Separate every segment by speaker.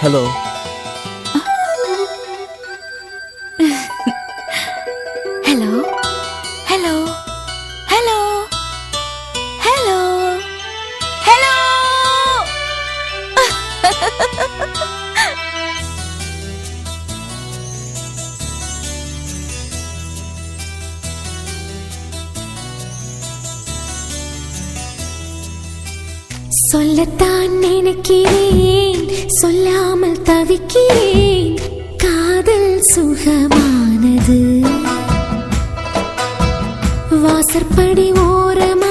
Speaker 1: Hello. சொல்லத்தான் நினைக்கிறேன் சொல்லாமல் தவிக்கிறேன். காதல் சுகமானது. வாசற்படி ஓரமா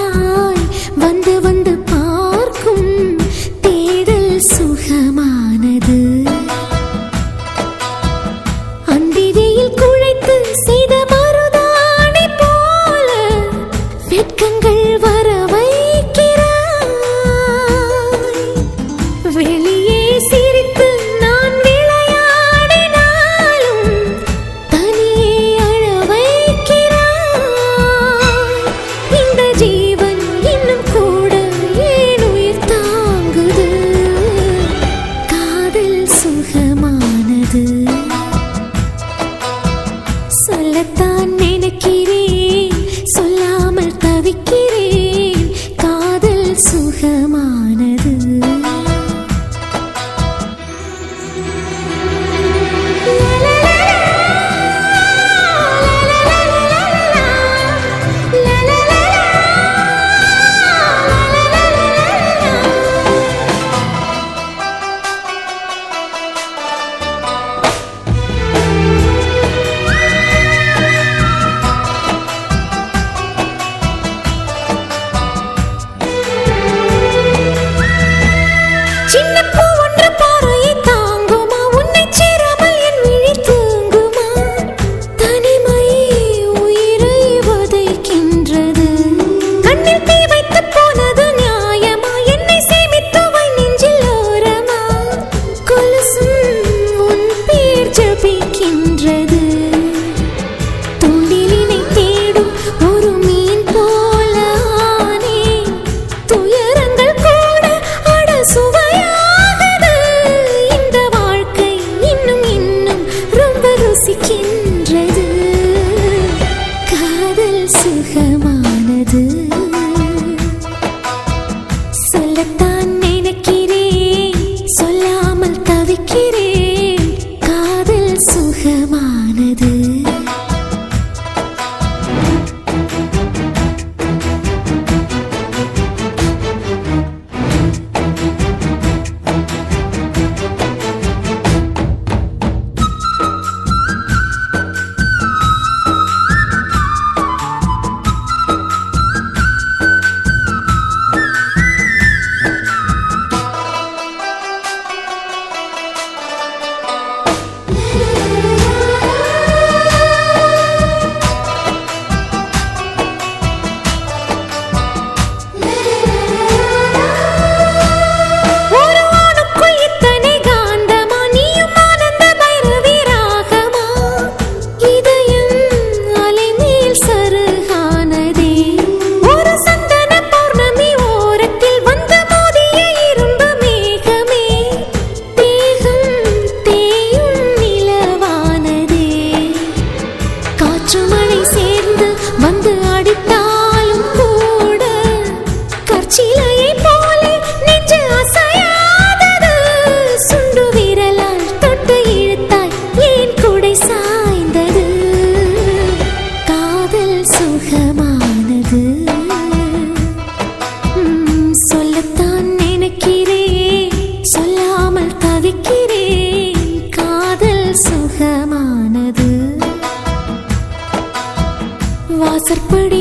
Speaker 1: வாசற்படி